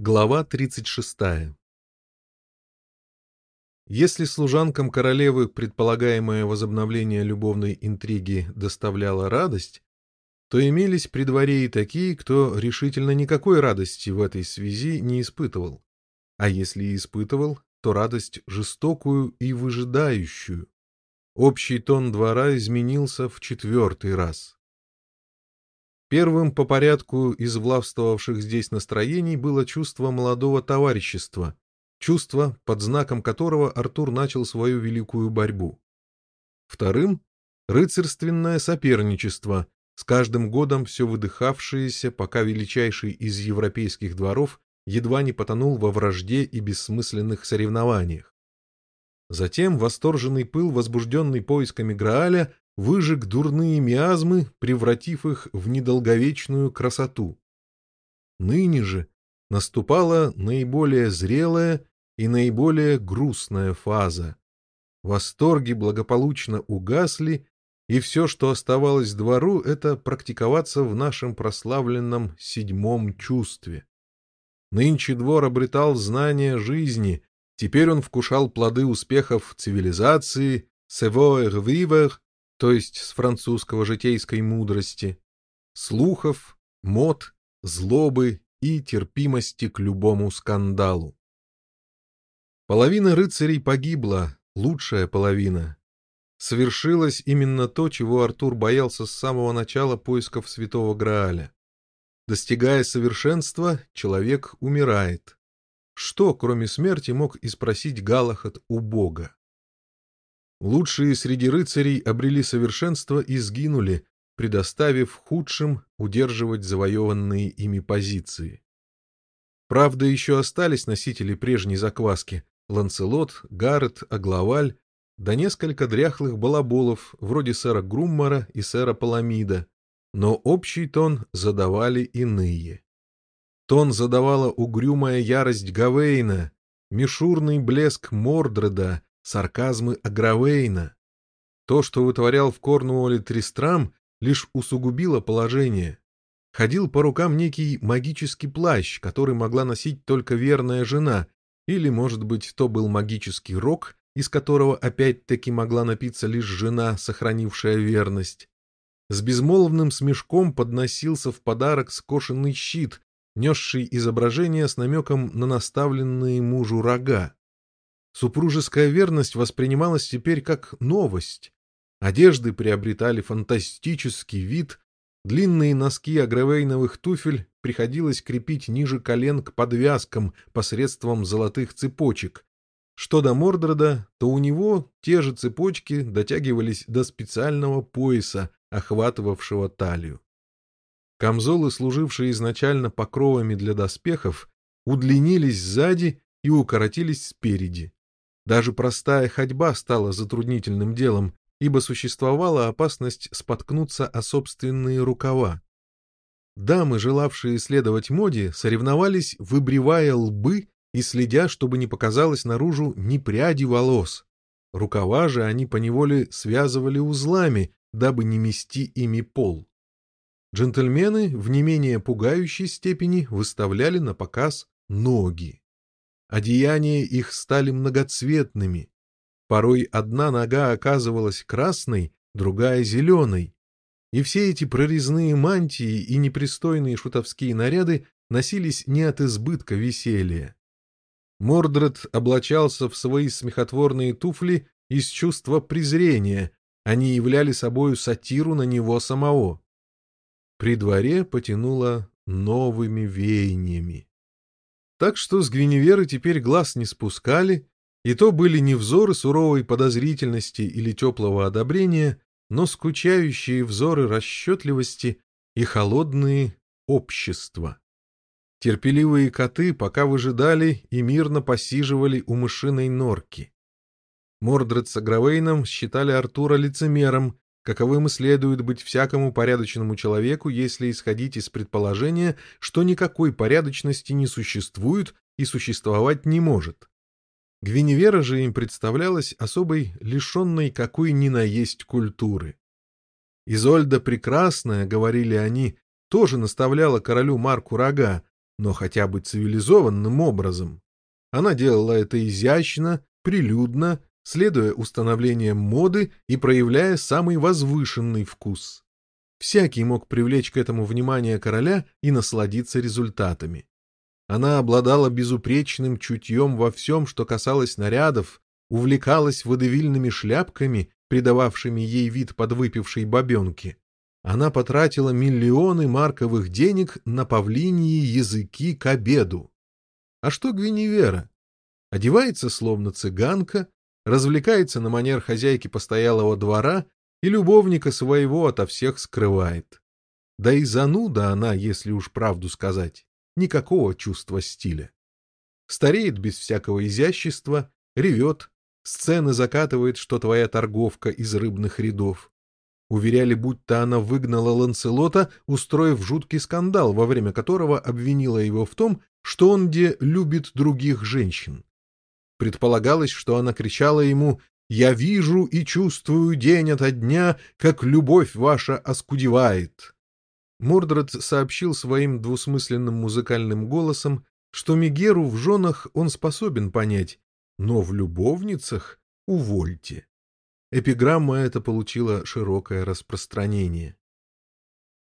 Глава 36 Если служанкам королевы предполагаемое возобновление любовной интриги доставляло радость, то имелись при дворе и такие, кто решительно никакой радости в этой связи не испытывал. А если и испытывал, то радость жестокую и выжидающую. Общий тон двора изменился в четвертый раз. Первым по порядку из влавствовавших здесь настроений было чувство молодого товарищества, чувство, под знаком которого Артур начал свою великую борьбу. Вторым — рыцарственное соперничество, с каждым годом все выдыхавшееся, пока величайший из европейских дворов едва не потонул во вражде и бессмысленных соревнованиях. Затем восторженный пыл, возбужденный поисками Грааля, выжег дурные миазмы, превратив их в недолговечную красоту. Ныне же наступала наиболее зрелая и наиболее грустная фаза. Восторги благополучно угасли, и все, что оставалось двору, это практиковаться в нашем прославленном седьмом чувстве. Нынче двор обретал знания жизни, теперь он вкушал плоды успехов цивилизации, «savoir vivre», то есть с французского житейской мудрости, слухов, мод, злобы и терпимости к любому скандалу. Половина рыцарей погибла, лучшая половина. Совершилось именно то, чего Артур боялся с самого начала поисков святого Грааля. Достигая совершенства, человек умирает. Что, кроме смерти, мог и спросить Галахат у Бога? Лучшие среди рыцарей обрели совершенство и сгинули, предоставив худшим удерживать завоеванные ими позиции. Правда, еще остались носители прежней закваски — Ланцелот, Гаррет, Аглаваль, да несколько дряхлых балаболов, вроде сэра Груммара и сэра Паламида, но общий тон задавали иные. Тон задавала угрюмая ярость Гавейна, мишурный блеск Мордреда сарказмы Агравейна. То, что вытворял в Корнуолле Тристрам, лишь усугубило положение. Ходил по рукам некий магический плащ, который могла носить только верная жена, или, может быть, то был магический рог, из которого опять-таки могла напиться лишь жена, сохранившая верность. С безмолвным смешком подносился в подарок скошенный щит, несший изображение с намеком на наставленные мужу рога. Супружеская верность воспринималась теперь как новость. Одежды приобретали фантастический вид, длинные носки агровейновых туфель приходилось крепить ниже колен к подвязкам посредством золотых цепочек. Что до Мордреда, то у него те же цепочки дотягивались до специального пояса, охватывавшего талию. Камзолы, служившие изначально покровами для доспехов, удлинились сзади и укоротились спереди. Даже простая ходьба стала затруднительным делом, ибо существовала опасность споткнуться о собственные рукава. Дамы, желавшие следовать моде, соревновались, выбривая лбы и следя, чтобы не показалось наружу ни пряди волос. Рукава же они поневоле связывали узлами, дабы не мести ими пол. Джентльмены в не менее пугающей степени выставляли на показ ноги. Одеяния их стали многоцветными. Порой одна нога оказывалась красной, другая — зеленой. И все эти прорезные мантии и непристойные шутовские наряды носились не от избытка веселья. Мордред облачался в свои смехотворные туфли из чувства презрения, они являли собою сатиру на него самого. При дворе потянуло новыми веяниями. Так что с Гвиневеры теперь глаз не спускали, и то были не взоры суровой подозрительности или теплого одобрения, но скучающие взоры расчетливости и холодные общества. Терпеливые коты пока выжидали и мирно посиживали у мышиной норки. Мордред с Агравейном считали Артура лицемером, каковым и следует быть всякому порядочному человеку, если исходить из предположения, что никакой порядочности не существует и существовать не может. Гвиневера же им представлялась особой, лишенной какой ни на есть культуры. Изольда Прекрасная, говорили они, тоже наставляла королю Марку рога, но хотя бы цивилизованным образом. Она делала это изящно, прилюдно, следуя установлениям моды и проявляя самый возвышенный вкус. Всякий мог привлечь к этому внимание короля и насладиться результатами. Она обладала безупречным чутьем во всем, что касалось нарядов, увлекалась водевильными шляпками, придававшими ей вид подвыпившей бабенки. Она потратила миллионы марковых денег на павлиньи языки к обеду. А что Гвиневера? Одевается словно цыганка, развлекается на манер хозяйки постоялого двора и любовника своего ото всех скрывает. Да и зануда она, если уж правду сказать, никакого чувства стиля. Стареет без всякого изящества, ревет, сцены закатывает, что твоя торговка из рыбных рядов. Уверяли, будто она выгнала Ланселота, устроив жуткий скандал, во время которого обвинила его в том, что он где любит других женщин. Предполагалось, что она кричала ему «Я вижу и чувствую день ото дня, как любовь ваша оскудевает». Мордред сообщил своим двусмысленным музыкальным голосом, что Мегеру в женах он способен понять, но в любовницах увольте. Эпиграмма эта получила широкое распространение.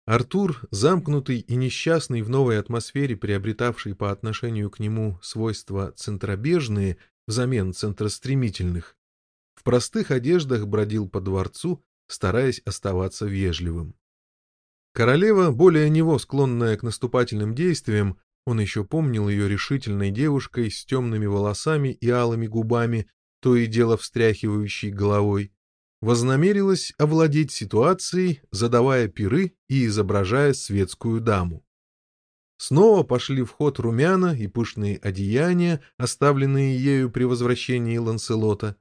Артур, замкнутый и несчастный в новой атмосфере, приобретавший по отношению к нему свойства центробежные взамен центростремительных, в простых одеждах бродил по дворцу, стараясь оставаться вежливым. Королева, более него склонная к наступательным действиям, он еще помнил ее решительной девушкой с темными волосами и алыми губами, то и дело встряхивающей головой, вознамерилась овладеть ситуацией, задавая пиры и изображая светскую даму. Снова пошли в ход румяна и пышные одеяния, оставленные ею при возвращении Ланселота.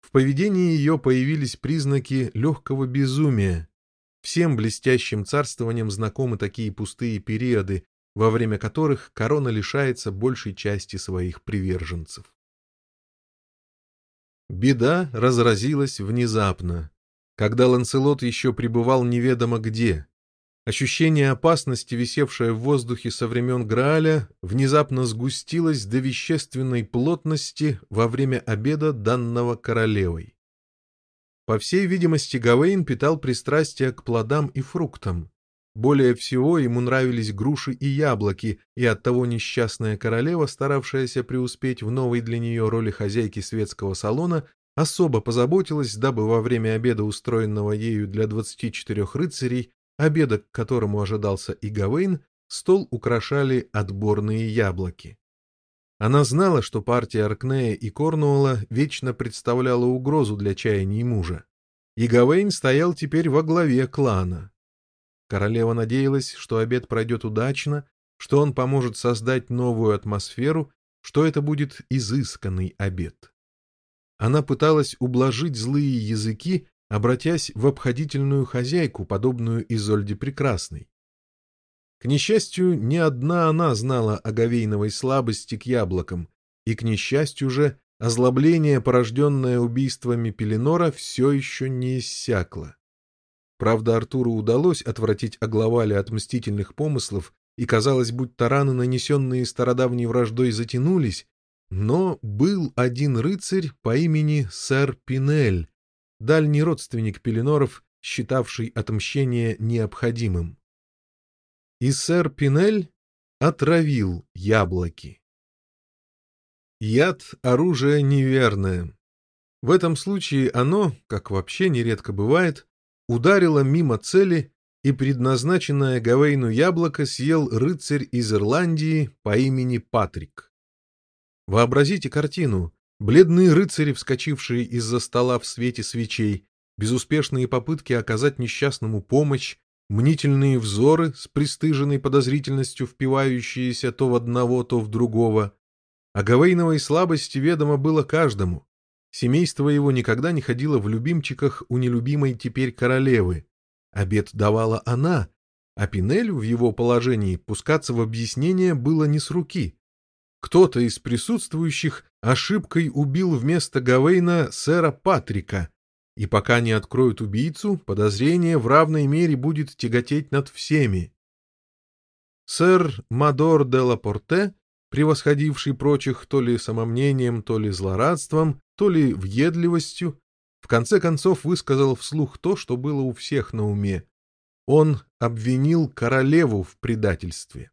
В поведении ее появились признаки легкого безумия. Всем блестящим царствованием знакомы такие пустые периоды, во время которых корона лишается большей части своих приверженцев. Беда разразилась внезапно, когда Ланселот еще пребывал неведомо где. Ощущение опасности, висевшее в воздухе со времен Грааля, внезапно сгустилось до вещественной плотности во время обеда, данного королевой. По всей видимости, Гавейн питал пристрастие к плодам и фруктам. Более всего ему нравились груши и яблоки, и оттого несчастная королева, старавшаяся преуспеть в новой для нее роли хозяйки светского салона, особо позаботилась, дабы во время обеда, устроенного ею для 24 рыцарей, обеда, к которому ожидался и Гавейн, стол украшали отборные яблоки. Она знала, что партия Аркнея и Корнуола вечно представляла угрозу для чаяний мужа. И Гавейн стоял теперь во главе клана. Королева надеялась, что обед пройдет удачно, что он поможет создать новую атмосферу, что это будет изысканный обед. Она пыталась ублажить злые языки, обратясь в обходительную хозяйку, подобную Изольде Прекрасной. К несчастью, не одна она знала о говейновой слабости к яблокам, и, к несчастью же, озлобление, порожденное убийствами Пеленора, все еще не иссякло. Правда, Артуру удалось отвратить Агловали от мстительных помыслов, и казалось, будто раны, нанесенные стародавней враждой, затянулись, но был один рыцарь по имени сэр Пинель, дальний родственник Пеленоров, считавший отмщение необходимым. И сэр Пинель отравил яблоки. Яд — оружие неверное. В этом случае оно, как вообще нередко бывает, ударила мимо цели, и предназначенное Гавейну яблоко съел рыцарь из Ирландии по имени Патрик. Вообразите картину. Бледные рыцари, вскочившие из-за стола в свете свечей, безуспешные попытки оказать несчастному помощь, мнительные взоры с пристыженной подозрительностью впивающиеся то в одного, то в другого. О Гавейновой слабости ведомо было каждому. Семейство его никогда не ходило в любимчиках у нелюбимой теперь королевы. Обед давала она, а Пинелю в его положении пускаться в объяснение было не с руки. Кто-то из присутствующих ошибкой убил вместо Гавейна сэра Патрика, и пока не откроют убийцу, подозрение в равной мере будет тяготеть над всеми. Сэр Мадор де Лапорте, превосходивший прочих то ли самомнением, то ли злорадством, то ли въедливостью, в конце концов высказал вслух то, что было у всех на уме. Он обвинил королеву в предательстве.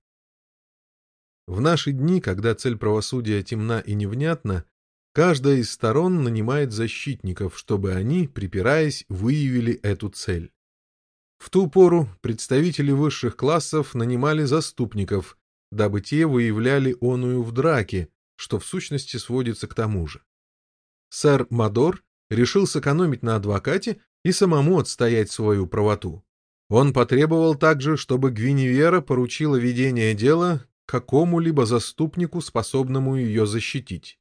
В наши дни, когда цель правосудия темна и невнятна, каждая из сторон нанимает защитников, чтобы они, припираясь, выявили эту цель. В ту пору представители высших классов нанимали заступников, дабы те выявляли оную в драке, что в сущности сводится к тому же. Сэр Мадор решил сэкономить на адвокате и самому отстоять свою правоту. Он потребовал также, чтобы Гвиневера поручила ведение дела какому-либо заступнику, способному ее защитить.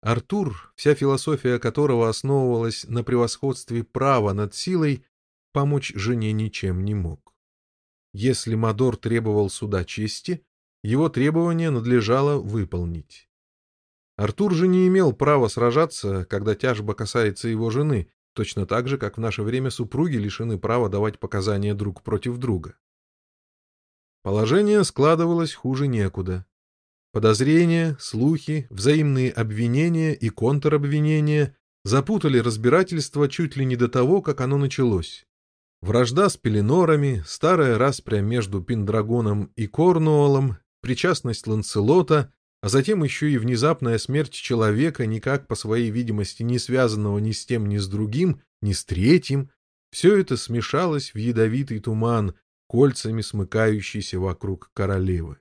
Артур, вся философия которого основывалась на превосходстве права над силой, помочь жене ничем не мог. Если Мадор требовал суда чести, его требование надлежало выполнить. Артур же не имел права сражаться, когда тяжба касается его жены, точно так же, как в наше время супруги лишены права давать показания друг против друга. Положение складывалось хуже некуда. Подозрения, слухи, взаимные обвинения и контробвинения запутали разбирательство чуть ли не до того, как оно началось. Вражда с пеленорами, старая распря между Пиндрагоном и Корнуолом, причастность Ланселота, а затем еще и внезапная смерть человека, никак по своей видимости не связанного ни с тем, ни с другим, ни с третьим, все это смешалось в ядовитый туман, кольцами смыкающийся вокруг королевы.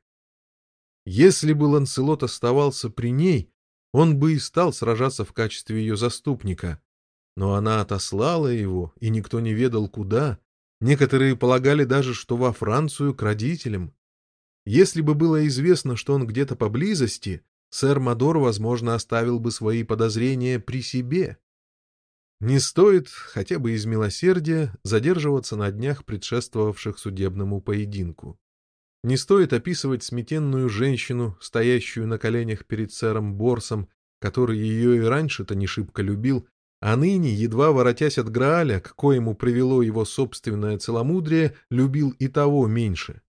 Если бы Ланселот оставался при ней, он бы и стал сражаться в качестве ее заступника. Но она отослала его, и никто не ведал куда. Некоторые полагали даже, что во Францию к родителям. Если бы было известно, что он где-то поблизости, сэр Мадор, возможно, оставил бы свои подозрения при себе. Не стоит, хотя бы из милосердия, задерживаться на днях, предшествовавших судебному поединку. Не стоит описывать сметенную женщину, стоящую на коленях перед сэром Борсом, который ее и раньше-то не шибко любил, а ныне, едва воротясь от Грааля, к коему привело его собственное целомудрие, любил и того меньше.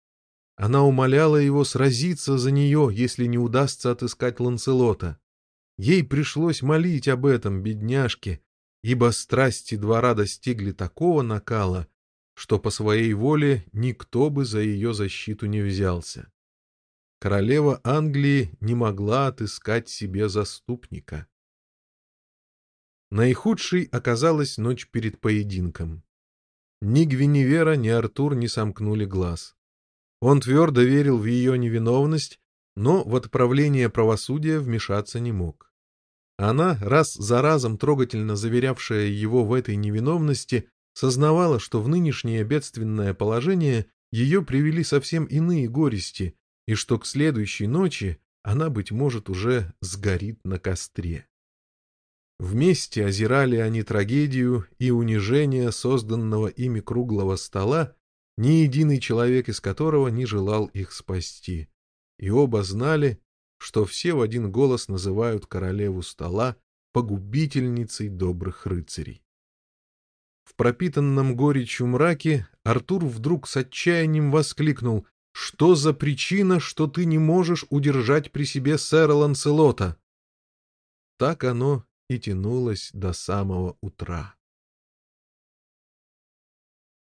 Она умоляла его сразиться за нее, если не удастся отыскать Ланселота. Ей пришлось молить об этом, бедняжке, ибо страсти двора достигли такого накала, что по своей воле никто бы за ее защиту не взялся. Королева Англии не могла отыскать себе заступника. Наихудшей оказалась ночь перед поединком. Ни Гвиневера, ни Артур не сомкнули глаз. Он твердо верил в ее невиновность, но в отправление правосудия вмешаться не мог. Она, раз за разом трогательно заверявшая его в этой невиновности, сознавала, что в нынешнее бедственное положение ее привели совсем иные горести, и что к следующей ночи она, быть может, уже сгорит на костре. Вместе озирали они трагедию и унижение созданного ими круглого стола, ни единый человек из которого не желал их спасти. И оба знали, что все в один голос называют королеву стола погубительницей добрых рыцарей. В пропитанном горечью мраке Артур вдруг с отчаянием воскликнул «Что за причина, что ты не можешь удержать при себе сэра Ланселота?» Так оно и тянулось до самого утра.